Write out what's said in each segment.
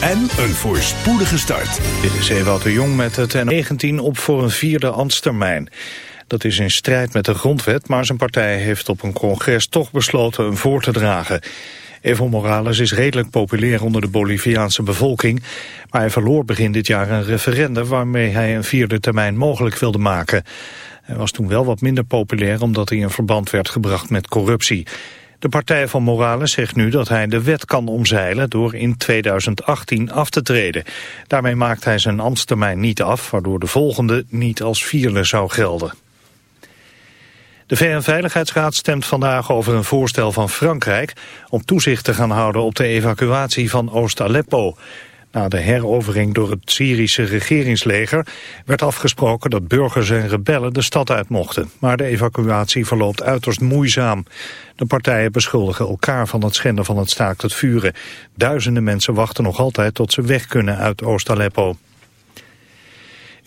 en een voorspoedige start. Dit is Ewout de Jong met het 19 op voor een vierde ambtstermijn. Dat is in strijd met de grondwet, maar zijn partij heeft op een congres toch besloten hem voor te dragen. Evo Morales is redelijk populair onder de Boliviaanse bevolking, maar hij verloor begin dit jaar een referendum waarmee hij een vierde termijn mogelijk wilde maken. Hij was toen wel wat minder populair omdat hij in verband werd gebracht met corruptie. De partij van Morales zegt nu dat hij de wet kan omzeilen door in 2018 af te treden. Daarmee maakt hij zijn ambtstermijn niet af, waardoor de volgende niet als vierde zou gelden. De VN-veiligheidsraad stemt vandaag over een voorstel van Frankrijk om toezicht te gaan houden op de evacuatie van Oost-Aleppo. Na de herovering door het Syrische regeringsleger werd afgesproken dat burgers en rebellen de stad uit mochten. Maar de evacuatie verloopt uiterst moeizaam. De partijen beschuldigen elkaar van het schenden van het staakt het vuren. Duizenden mensen wachten nog altijd tot ze weg kunnen uit Oost-Aleppo.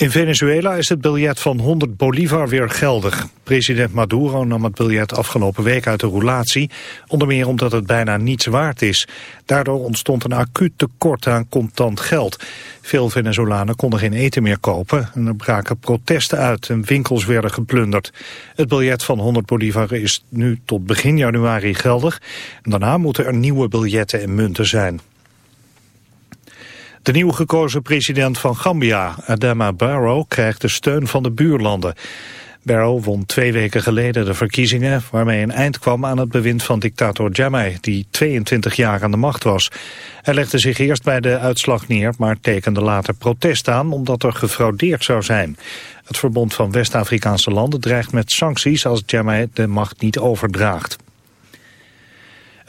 In Venezuela is het biljet van 100 bolivar weer geldig. President Maduro nam het biljet afgelopen week uit de roulatie, onder meer omdat het bijna niets waard is. Daardoor ontstond een acuut tekort aan contant geld. Veel Venezolanen konden geen eten meer kopen en er braken protesten uit en winkels werden geplunderd. Het biljet van 100 bolivar is nu tot begin januari geldig. Daarna moeten er nieuwe biljetten en munten zijn. De nieuw gekozen president van Gambia, Adama Barrow, krijgt de steun van de buurlanden. Barrow won twee weken geleden de verkiezingen... waarmee een eind kwam aan het bewind van dictator Jammeh... die 22 jaar aan de macht was. Hij legde zich eerst bij de uitslag neer... maar tekende later protest aan omdat er gefraudeerd zou zijn. Het Verbond van West-Afrikaanse landen dreigt met sancties... als Jammeh de macht niet overdraagt.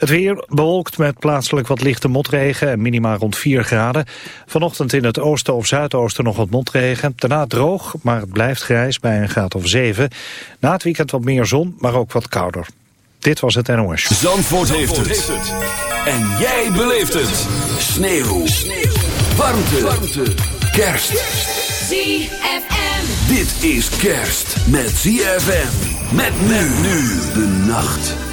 Het weer bewolkt met plaatselijk wat lichte motregen en minima rond 4 graden. Vanochtend in het oosten of zuidoosten nog wat motregen. Daarna droog, maar het blijft grijs bij een graad of 7. Na het weekend wat meer zon, maar ook wat kouder. Dit was het NOS. Zandvoort, heeft, het. En jij beleeft het. Sneeuw. Sneeuw. Warmte. Warmte. Kerst. ZFM. Dit is kerst met ZFM. Met men nu de nacht.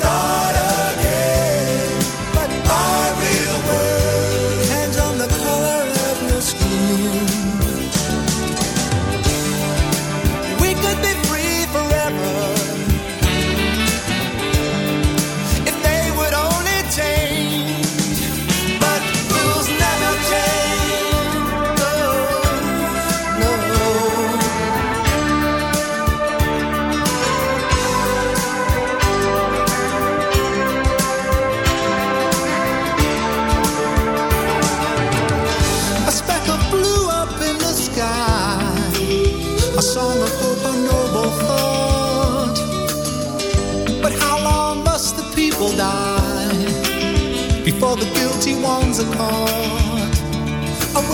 we can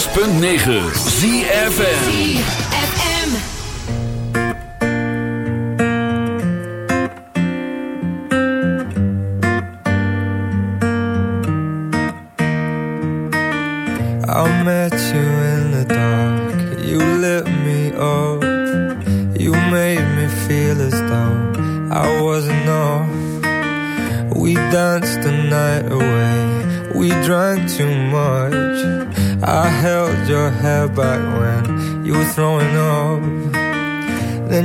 106.9 ZFN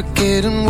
suffocating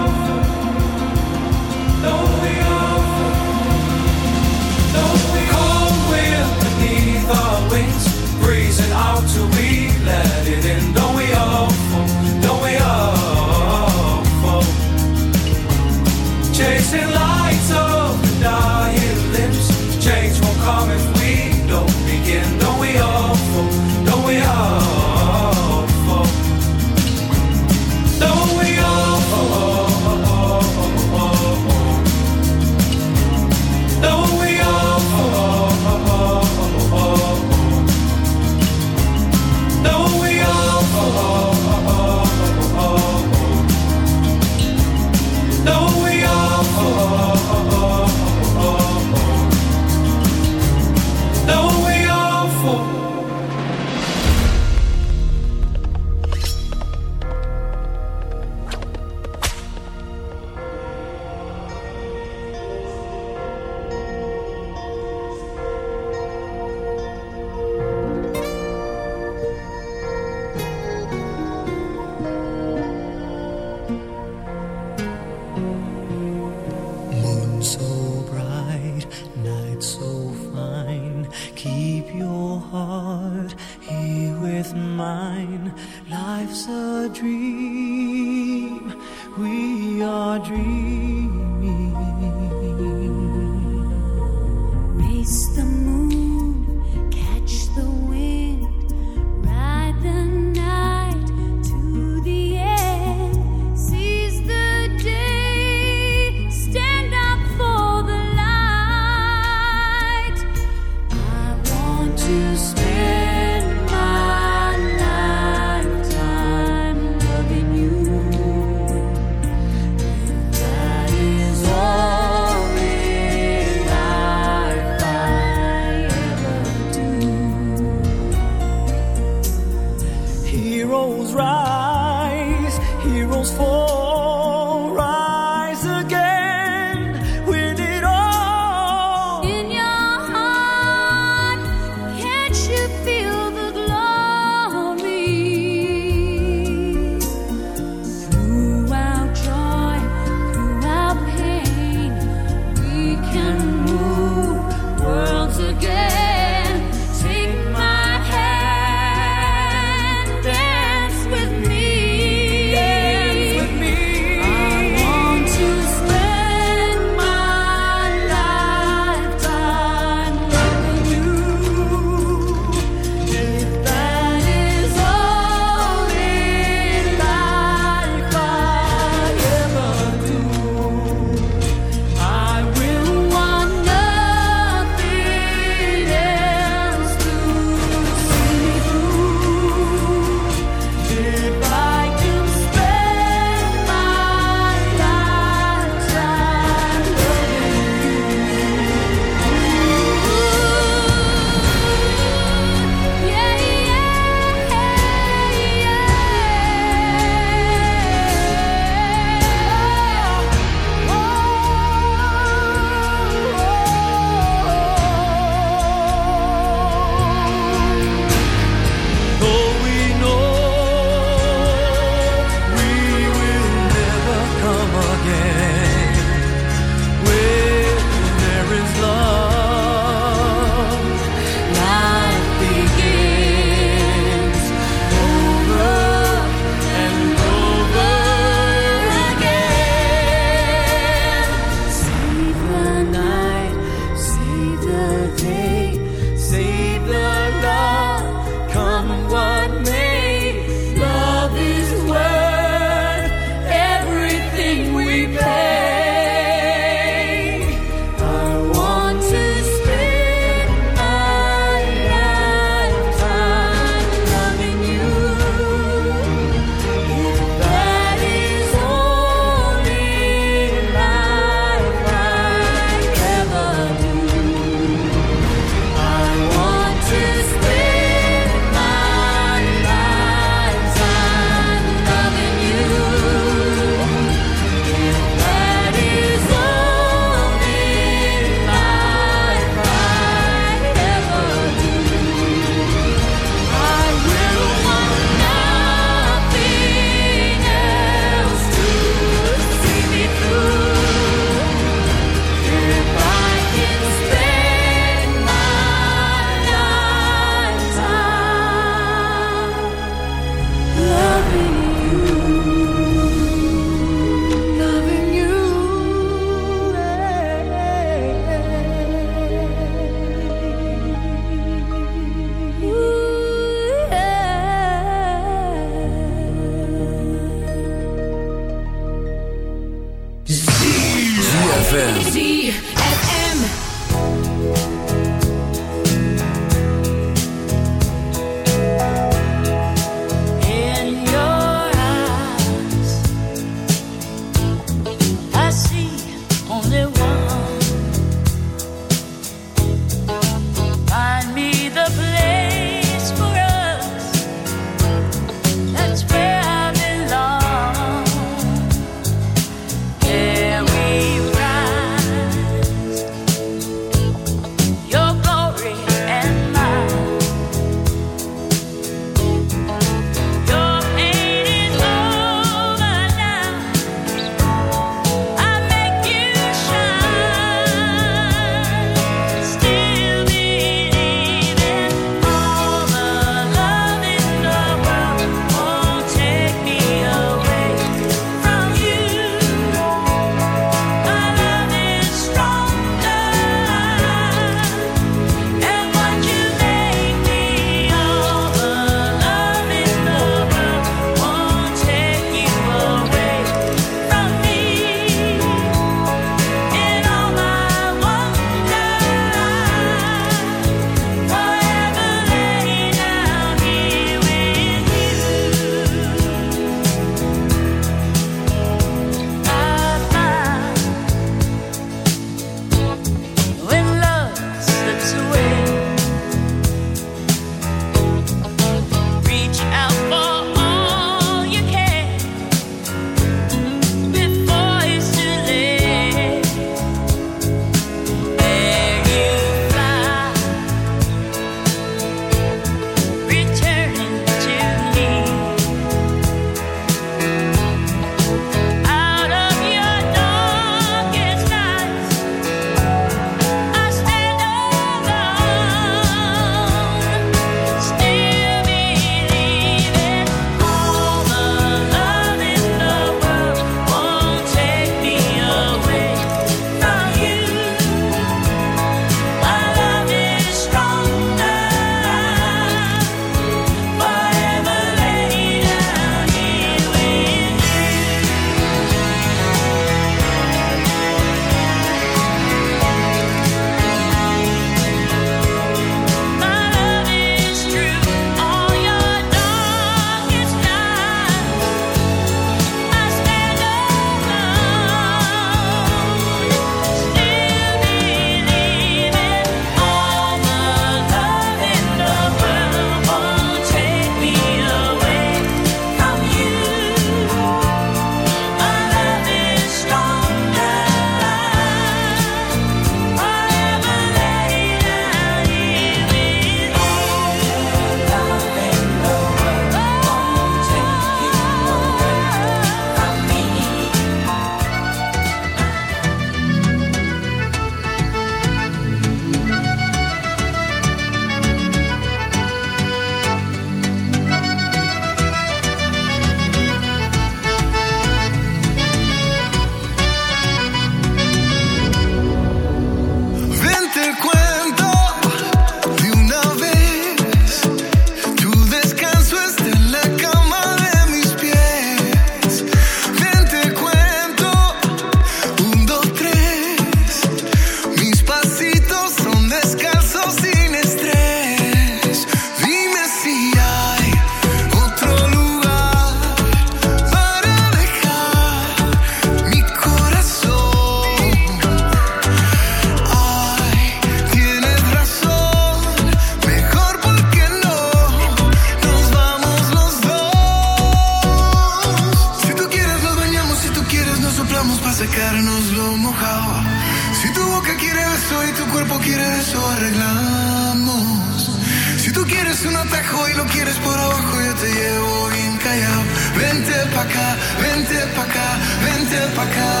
пока, венте пока, венте пока.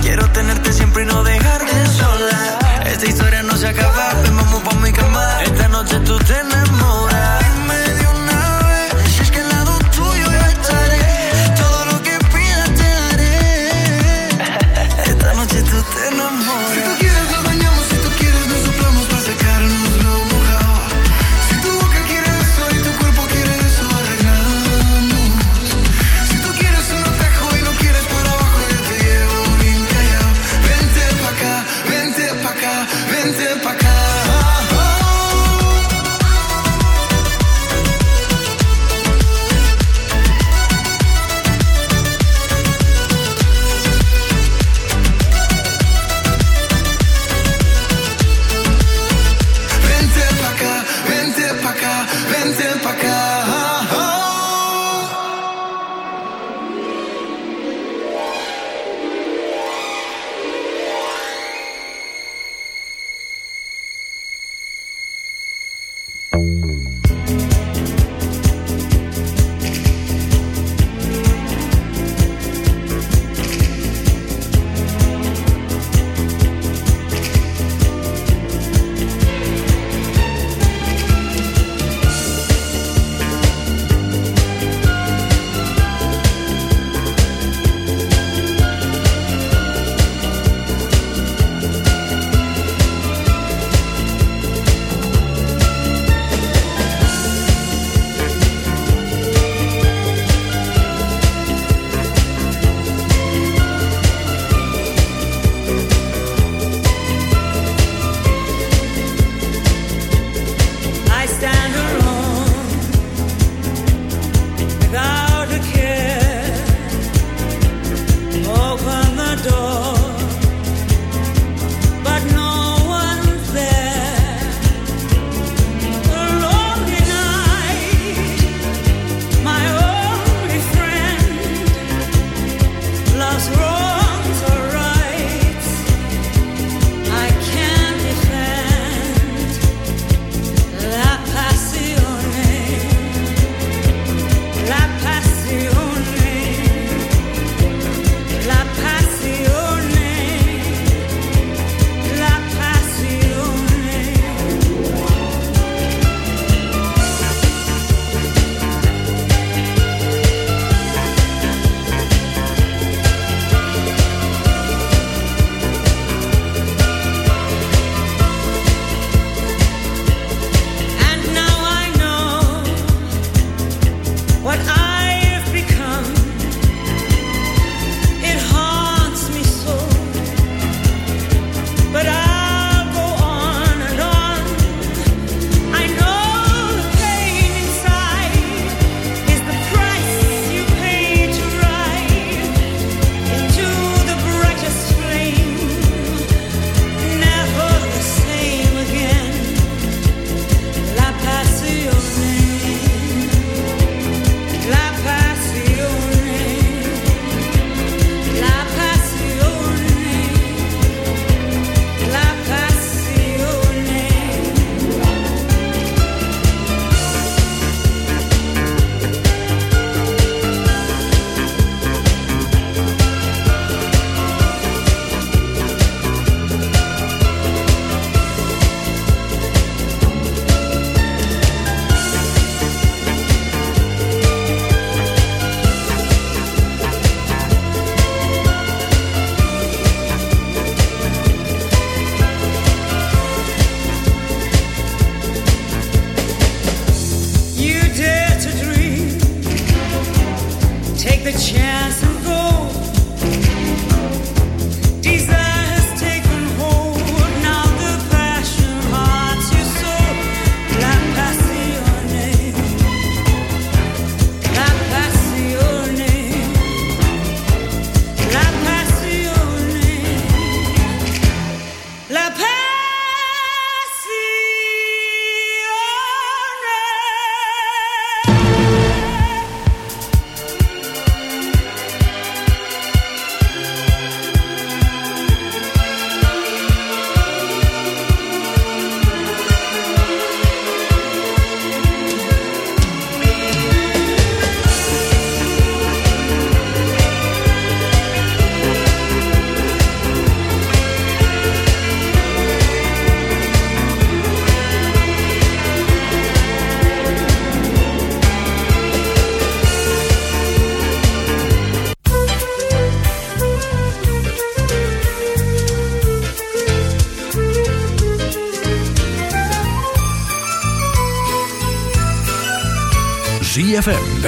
Quiero tenerte siempre y no dejarte sola. Esta historia no se acaba, ven vamos pa' mi cama. Esta noche tú tenés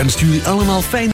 en stuur allemaal fijn.